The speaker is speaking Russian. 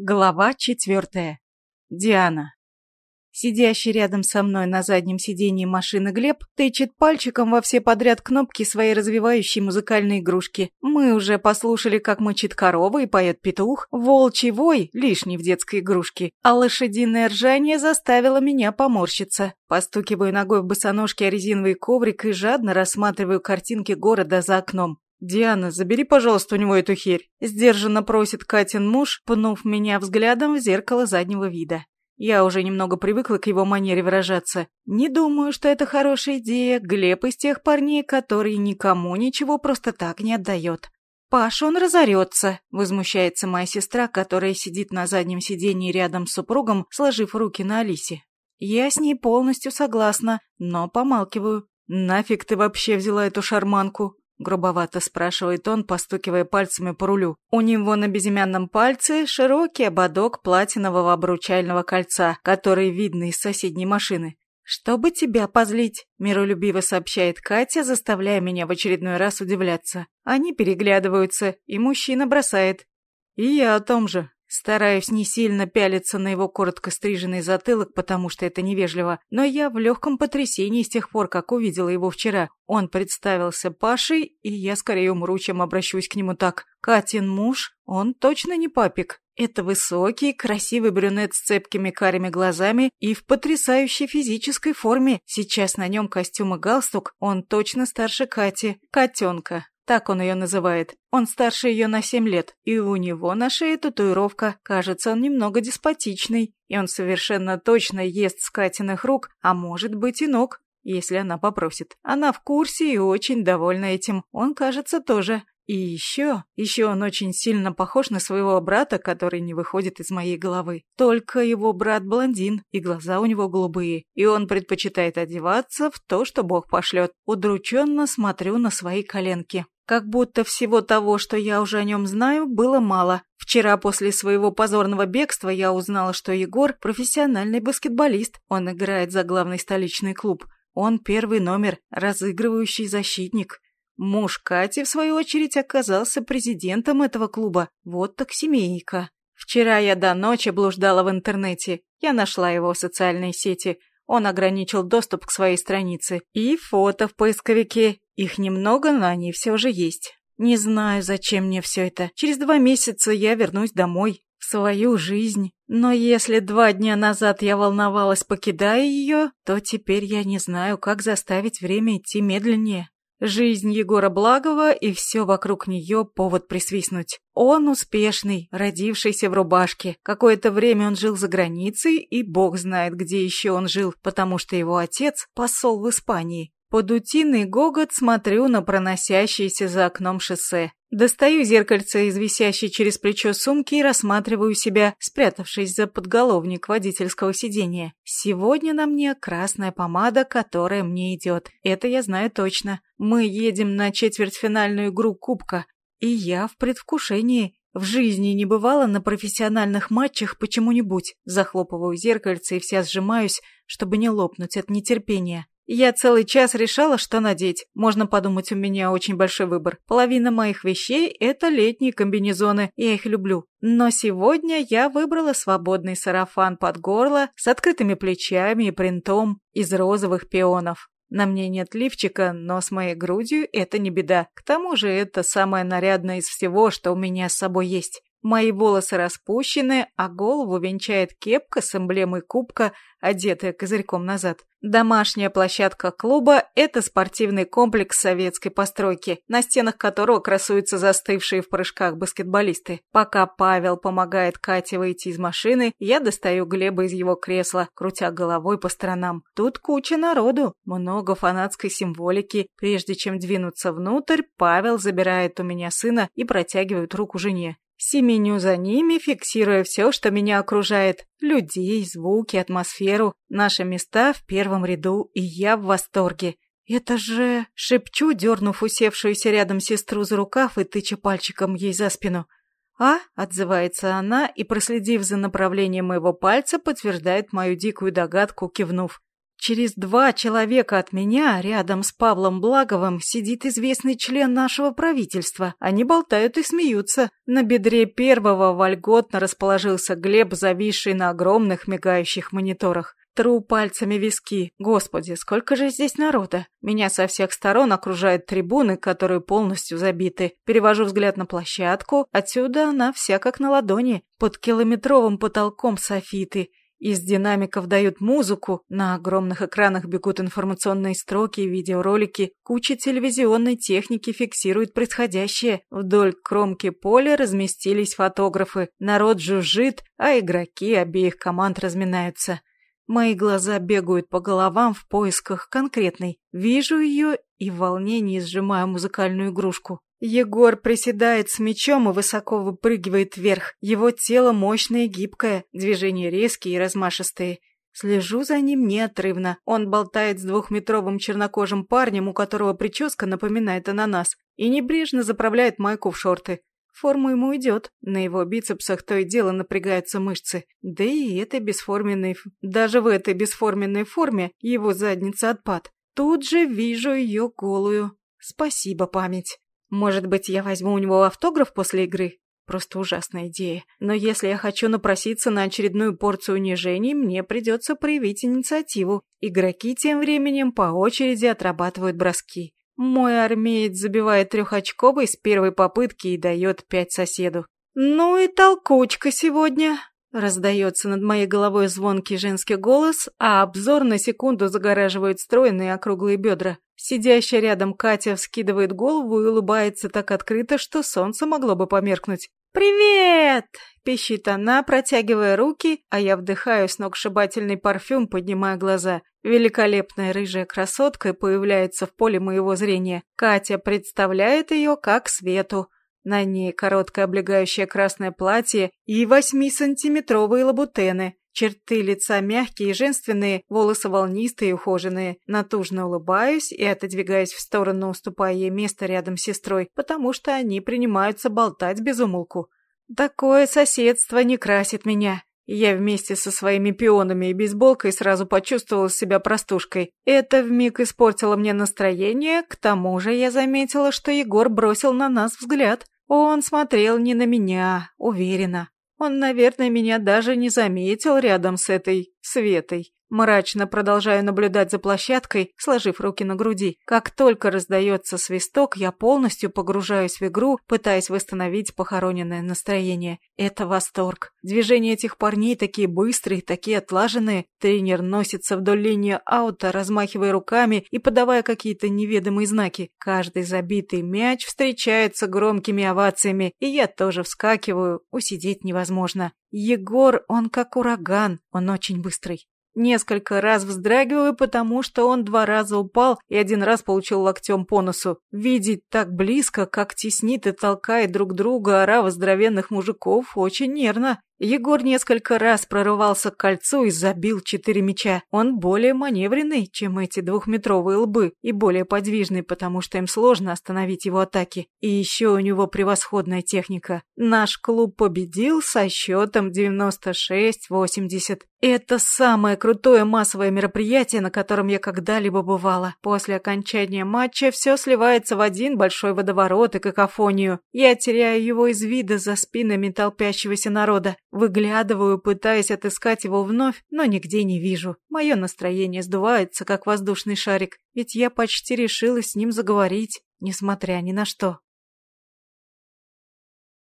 Глава четвертая. Диана. Сидящий рядом со мной на заднем сиденье машины Глеб тычет пальчиком во все подряд кнопки своей развивающей музыкальной игрушки. Мы уже послушали, как мычит корова и поет петух, волчий вой, лишний в детской игрушке, а лошадиное ржание заставило меня поморщиться. Постукиваю ногой в босоножке о резиновый коврик и жадно рассматриваю картинки города за окном. «Диана, забери, пожалуйста, у него эту херь», — сдержанно просит Катин муж, пнув меня взглядом в зеркало заднего вида. Я уже немного привыкла к его манере выражаться. Не думаю, что это хорошая идея. Глеб из тех парней, которые никому ничего просто так не отдает. «Паш, он разорется», — возмущается моя сестра, которая сидит на заднем сиденье рядом с супругом, сложив руки на Алисе. Я с ней полностью согласна, но помалкиваю. «Нафиг ты вообще взяла эту шарманку?» — грубовато спрашивает он, постукивая пальцами по рулю. У него на безымянном пальце широкий ободок платинового обручального кольца, который видно из соседней машины. «Чтобы тебя позлить», — миролюбиво сообщает Катя, заставляя меня в очередной раз удивляться. Они переглядываются, и мужчина бросает. «И я о том же». Стараюсь не сильно пялиться на его коротко стриженный затылок, потому что это невежливо, но я в легком потрясении с тех пор, как увидела его вчера. Он представился Пашей, и я скорее умру, чем обращусь к нему так. Катин муж, он точно не папик. Это высокий, красивый брюнет с цепкими карими глазами и в потрясающей физической форме. Сейчас на нем костюм и галстук, он точно старше Кати, котенка. Так он ее называет. Он старше ее на семь лет, и у него на шее татуировка. Кажется, он немного деспотичный, и он совершенно точно ест с Катиных рук, а может быть и ног, если она попросит. Она в курсе и очень довольна этим. Он, кажется, тоже. И еще, еще он очень сильно похож на своего брата, который не выходит из моей головы. Только его брат блондин, и глаза у него голубые, и он предпочитает одеваться в то, что Бог пошлет. Удрученно смотрю на свои коленки. Как будто всего того, что я уже о нем знаю, было мало. Вчера после своего позорного бегства я узнала, что Егор – профессиональный баскетболист. Он играет за главный столичный клуб. Он первый номер, разыгрывающий защитник. Муж Кати, в свою очередь, оказался президентом этого клуба. Вот так семейка. Вчера я до ночи блуждала в интернете. Я нашла его в социальной сети. Он ограничил доступ к своей странице. И фото в поисковике. Их немного, но они все же есть. Не знаю, зачем мне все это. Через два месяца я вернусь домой, в свою жизнь. Но если два дня назад я волновалась, покидая ее, то теперь я не знаю, как заставить время идти медленнее. Жизнь Егора Благова и все вокруг нее повод присвистнуть. Он успешный, родившийся в рубашке. Какое-то время он жил за границей, и бог знает, где еще он жил, потому что его отец – посол в Испании. Под утиный гогот смотрю на проносящееся за окном шоссе. Достаю зеркальце из висящей через плечо сумки и рассматриваю себя, спрятавшись за подголовник водительского сидения. Сегодня на мне красная помада, которая мне идет. Это я знаю точно. Мы едем на четвертьфинальную игру Кубка. И я в предвкушении. В жизни не бывало на профессиональных матчах почему-нибудь. Захлопываю зеркальце и вся сжимаюсь, чтобы не лопнуть от нетерпения. Я целый час решала, что надеть. Можно подумать, у меня очень большой выбор. Половина моих вещей – это летние комбинезоны, я их люблю. Но сегодня я выбрала свободный сарафан под горло с открытыми плечами и принтом из розовых пионов. На мне нет лифчика, но с моей грудью это не беда. К тому же это самое нарядное из всего, что у меня с собой есть. Мои волосы распущены, а голову венчает кепка с эмблемой кубка, одетая козырьком назад. Домашняя площадка клуба – это спортивный комплекс советской постройки, на стенах которого красуются застывшие в прыжках баскетболисты. Пока Павел помогает Кате выйти из машины, я достаю Глеба из его кресла, крутя головой по сторонам. Тут куча народу, много фанатской символики. Прежде чем двинуться внутрь, Павел забирает у меня сына и протягивает руку жене. Семеню за ними, фиксируя все, что меня окружает. Людей, звуки, атмосферу, наши места в первом ряду, и я в восторге. «Это же...» — шепчу, дернув усевшуюся рядом сестру за рукав и тыча пальчиком ей за спину. «А?» — отзывается она и, проследив за направлением моего пальца, подтверждает мою дикую догадку, кивнув. Через два человека от меня, рядом с Павлом Благовым, сидит известный член нашего правительства. Они болтают и смеются. На бедре первого вольготно расположился Глеб, зависший на огромных мигающих мониторах. Тру пальцами виски. Господи, сколько же здесь народа. Меня со всех сторон окружают трибуны, которые полностью забиты. Перевожу взгляд на площадку. Отсюда она вся как на ладони. Под километровым потолком софиты. Из динамиков дают музыку, на огромных экранах бегут информационные строки и видеоролики, куча телевизионной техники фиксирует происходящее. Вдоль кромки поля разместились фотографы, народ жужжит, а игроки обеих команд разминаются. Мои глаза бегают по головам в поисках конкретной. Вижу ее и в волнении сжимаю музыкальную игрушку. Егор приседает с мечом и высоко выпрыгивает вверх. Его тело мощное и гибкое, движения резкие и размашистые. Слежу за ним неотрывно. Он болтает с двухметровым чернокожим парнем, у которого прическа напоминает ананас, и небрежно заправляет майку в шорты. Форму ему идет. На его бицепсах то и дело напрягаются мышцы. Да и этой бесформенной... Даже в этой бесформенной форме его задница отпад. Тут же вижу ее голую. Спасибо, память. Может быть, я возьму у него автограф после игры? Просто ужасная идея. Но если я хочу напроситься на очередную порцию унижений, мне придется проявить инициативу. Игроки тем временем по очереди отрабатывают броски. Мой армеец забивает трехочковый с первой попытки и дает пять соседу. «Ну и толкучка сегодня!» Раздается над моей головой звонкий женский голос, а обзор на секунду загораживает стройные округлые бедра. Сидящая рядом Катя вскидывает голову и улыбается так открыто, что солнце могло бы померкнуть. «Привет!» – пищит она, протягивая руки, а я вдыхаю сногсшибательный парфюм, поднимая глаза. Великолепная рыжая красотка появляется в поле моего зрения. Катя представляет ее как Свету. На ней короткое облегающее красное платье и восьмисантиметровые лабутены. Черты лица мягкие и женственные, волосы волнистые и ухоженные. Натужно улыбаюсь и отодвигаюсь в сторону, уступая ей место рядом с сестрой, потому что они принимаются болтать без умолку. Такое соседство не красит меня. Я вместе со своими пионами и бейсболкой сразу почувствовала себя простушкой. Это вмиг испортило мне настроение, к тому же я заметила, что Егор бросил на нас взгляд. Он смотрел не на меня, уверенно. Он, наверное, меня даже не заметил рядом с этой Светой. Мрачно продолжаю наблюдать за площадкой, сложив руки на груди. Как только раздается свисток, я полностью погружаюсь в игру, пытаясь восстановить похороненное настроение. Это восторг. Движения этих парней такие быстрые, такие отлаженные. Тренер носится вдоль линии аута, размахивая руками и подавая какие-то неведомые знаки. Каждый забитый мяч встречается громкими овациями, и я тоже вскакиваю, усидеть невозможно. Егор, он как ураган, он очень быстрый. Несколько раз вздрагиваю, потому что он два раза упал и один раз получил локтем по носу. Видеть так близко, как теснит и толкает друг друга орава здоровенных мужиков, очень нервно. Егор несколько раз прорывался к кольцу и забил четыре мяча. Он более маневренный, чем эти двухметровые лбы, и более подвижный, потому что им сложно остановить его атаки. И еще у него превосходная техника. Наш клуб победил со счетом 96-80. Это самое крутое массовое мероприятие, на котором я когда-либо бывала. После окончания матча все сливается в один большой водоворот и какофонию. Я теряю его из вида за спинами толпящегося народа. Выглядываю, пытаясь отыскать его вновь, но нигде не вижу. Мое настроение сдувается, как воздушный шарик, ведь я почти решила с ним заговорить, несмотря ни на что.